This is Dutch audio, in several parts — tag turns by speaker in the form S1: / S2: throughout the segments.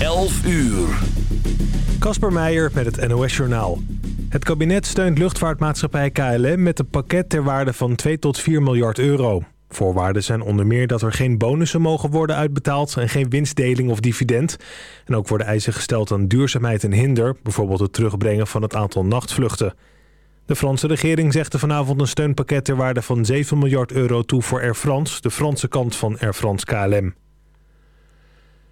S1: 11 uur.
S2: Kasper Meijer met het NOS-journaal. Het kabinet steunt luchtvaartmaatschappij KLM met een pakket ter waarde van 2 tot 4 miljard euro. Voorwaarden zijn onder meer dat er geen bonussen mogen worden uitbetaald... en geen winstdeling of dividend. En ook worden eisen gesteld aan duurzaamheid en hinder... bijvoorbeeld het terugbrengen van het aantal nachtvluchten. De Franse regering zegde vanavond een steunpakket ter waarde van 7 miljard euro toe voor Air France... de Franse kant van Air France KLM.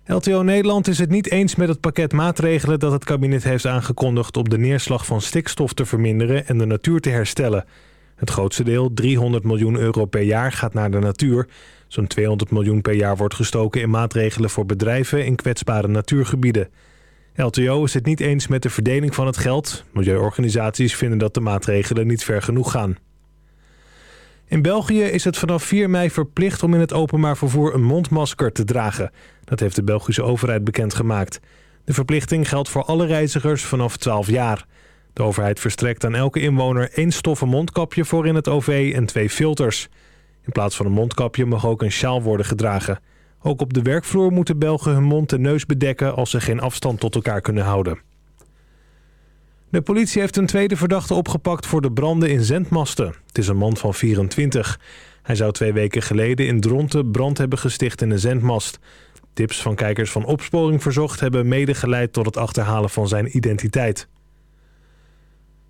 S2: LTO Nederland is het niet eens met het pakket maatregelen dat het kabinet heeft aangekondigd om de neerslag van stikstof te verminderen en de natuur te herstellen. Het grootste deel, 300 miljoen euro per jaar, gaat naar de natuur. Zo'n 200 miljoen per jaar wordt gestoken in maatregelen voor bedrijven in kwetsbare natuurgebieden. LTO is het niet eens met de verdeling van het geld. Milieuorganisaties vinden dat de maatregelen niet ver genoeg gaan. In België is het vanaf 4 mei verplicht om in het openbaar vervoer een mondmasker te dragen. Dat heeft de Belgische overheid bekendgemaakt. De verplichting geldt voor alle reizigers vanaf 12 jaar. De overheid verstrekt aan elke inwoner één stoffen mondkapje voor in het OV en twee filters. In plaats van een mondkapje mag ook een sjaal worden gedragen. Ook op de werkvloer moeten Belgen hun mond en neus bedekken als ze geen afstand tot elkaar kunnen houden. De politie heeft een tweede verdachte opgepakt voor de branden in zendmasten. Het is een man van 24. Hij zou twee weken geleden in Dronten brand hebben gesticht in een zendmast. Tips van kijkers van Opsporing Verzocht hebben mede geleid tot het achterhalen van zijn identiteit.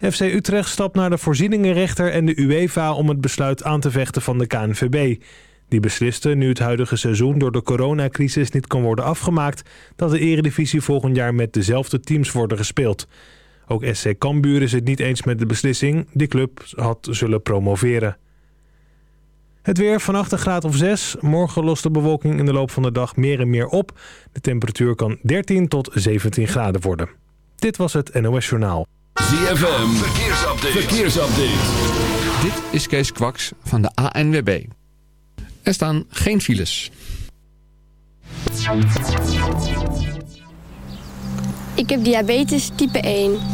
S2: FC Utrecht stapt naar de voorzieningenrechter en de UEFA om het besluit aan te vechten van de KNVB. Die besliste, nu het huidige seizoen door de coronacrisis niet kan worden afgemaakt... dat de eredivisie volgend jaar met dezelfde teams worden gespeeld. Ook SC Cambuur is het niet eens met de beslissing. Die club had zullen promoveren. Het weer vannacht een graad of 6. Morgen lost de bewolking in de loop van de dag meer en meer op. De temperatuur kan 13 tot 17 graden worden. Dit was het NOS Journaal.
S1: ZFM, verkeersupdate. verkeersupdate.
S3: Dit is Kees Kwaks van de ANWB. Er staan geen files.
S4: Ik heb diabetes type 1.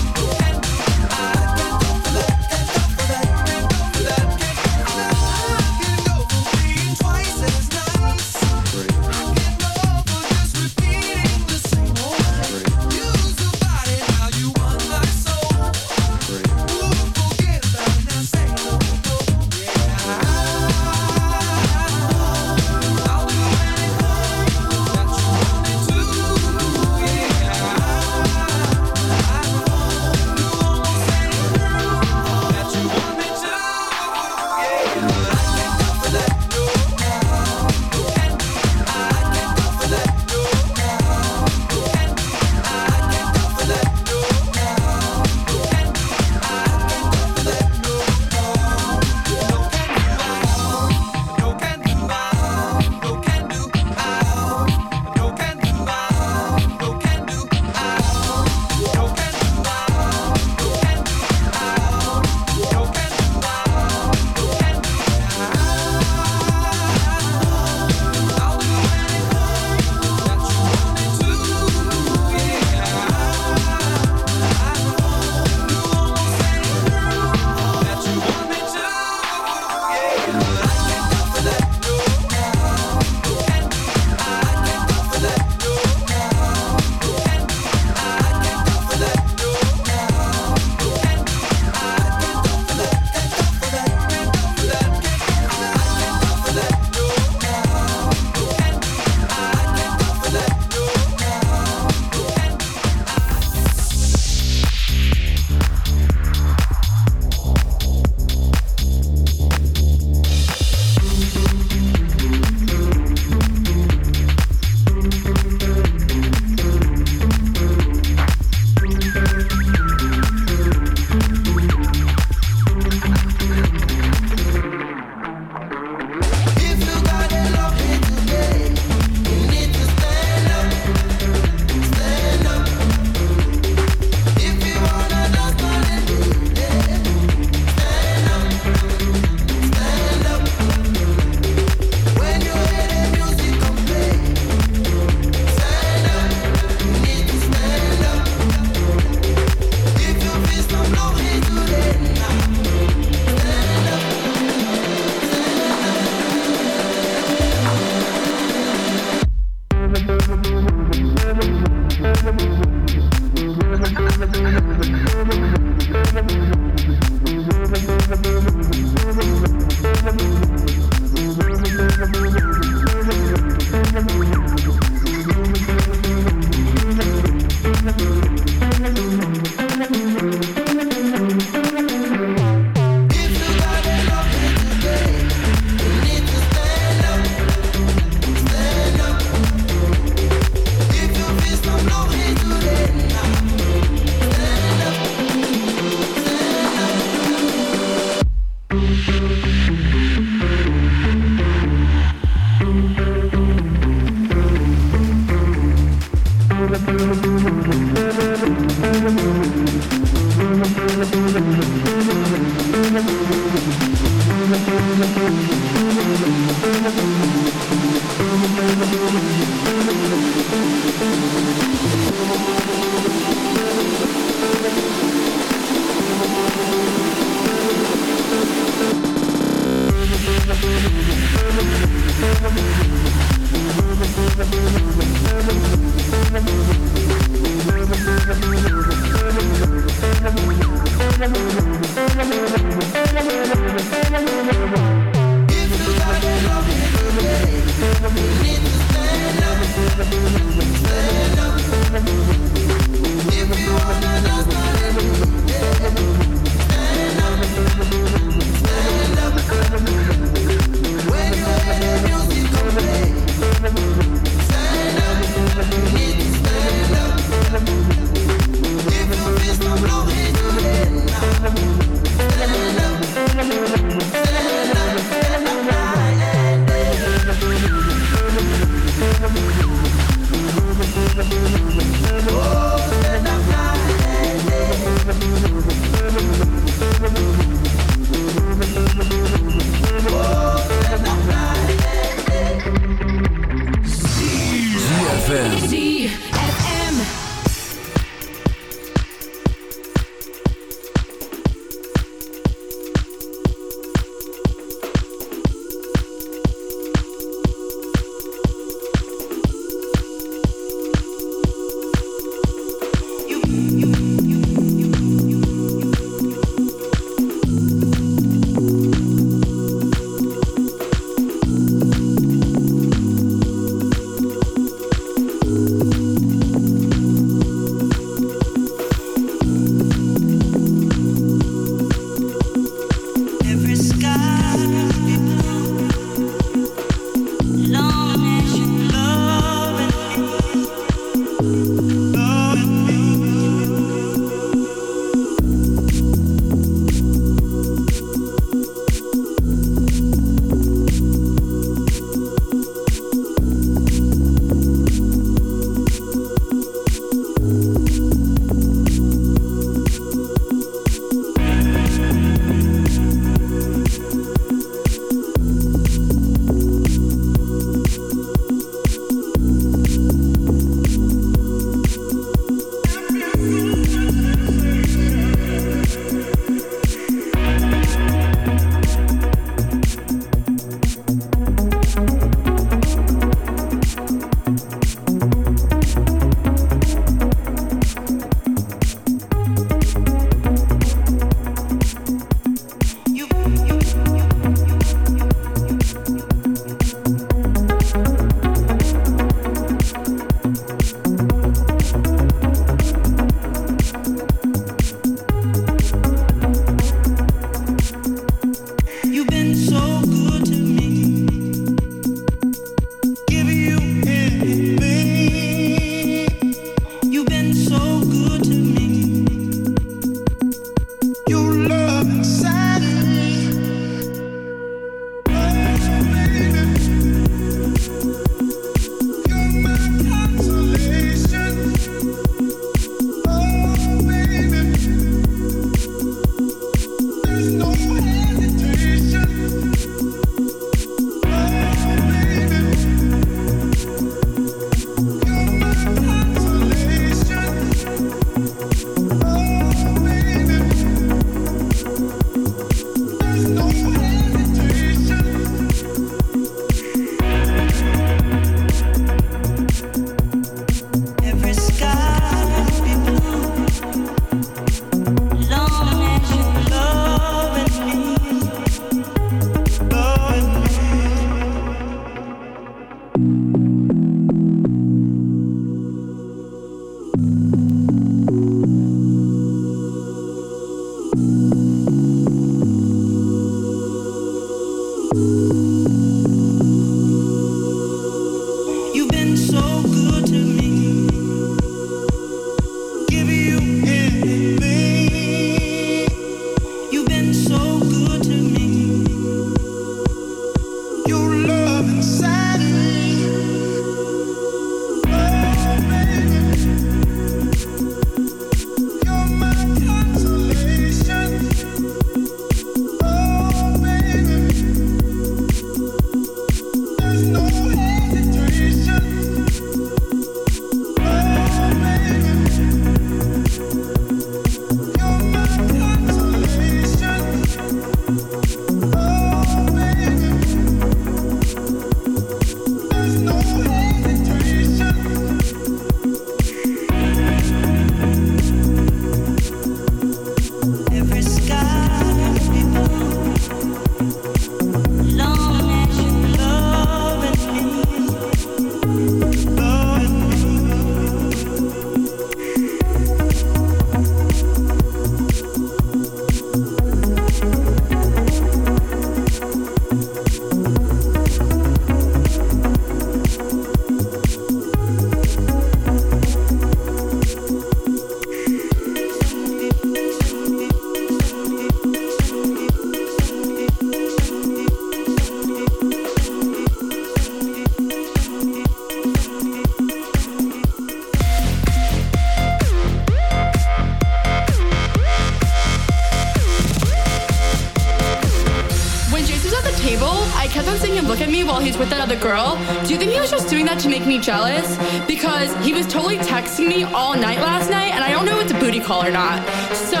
S5: jealous? Because he was totally texting me all night last night, and I don't know if it's a booty call or not. So,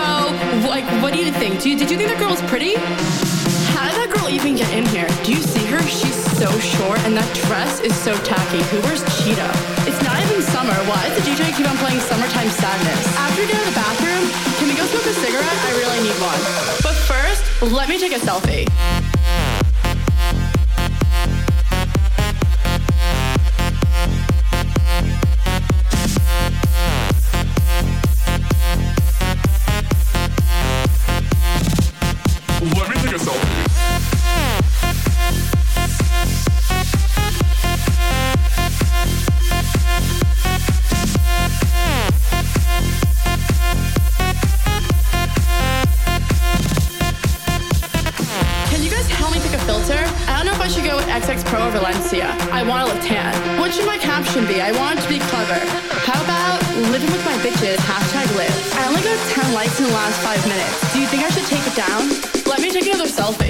S5: like, what do you think? Do you, did you think that girl was pretty? How did that girl even get in here? Do you see her? She's so short, and that dress is so tacky. Who wears cheetah? It's not even summer. Why does the DJ keep on playing Summertime Sadness? After we get out of the bathroom, can we go smoke a cigarette? I really need one. But first, let me take a selfie. Valencia. I want to look tan. What should my caption be? I want it to be clever. How about living with my bitches, hashtag live. I only got 10 likes in the last five minutes. Do you think I should take it down? Let me take another. Selfie.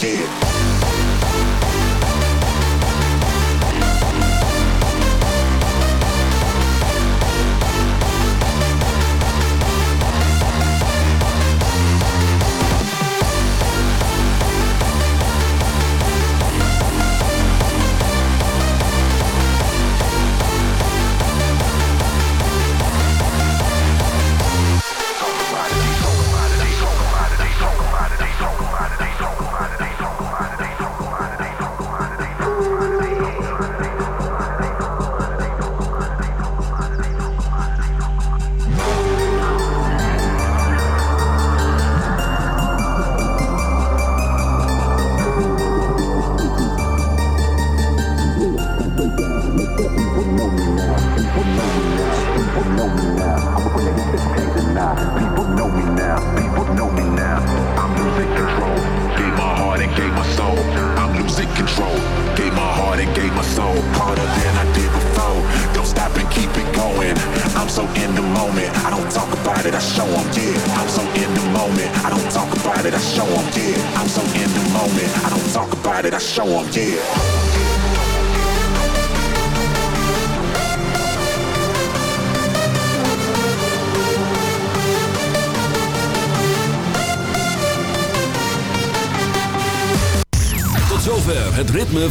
S6: get.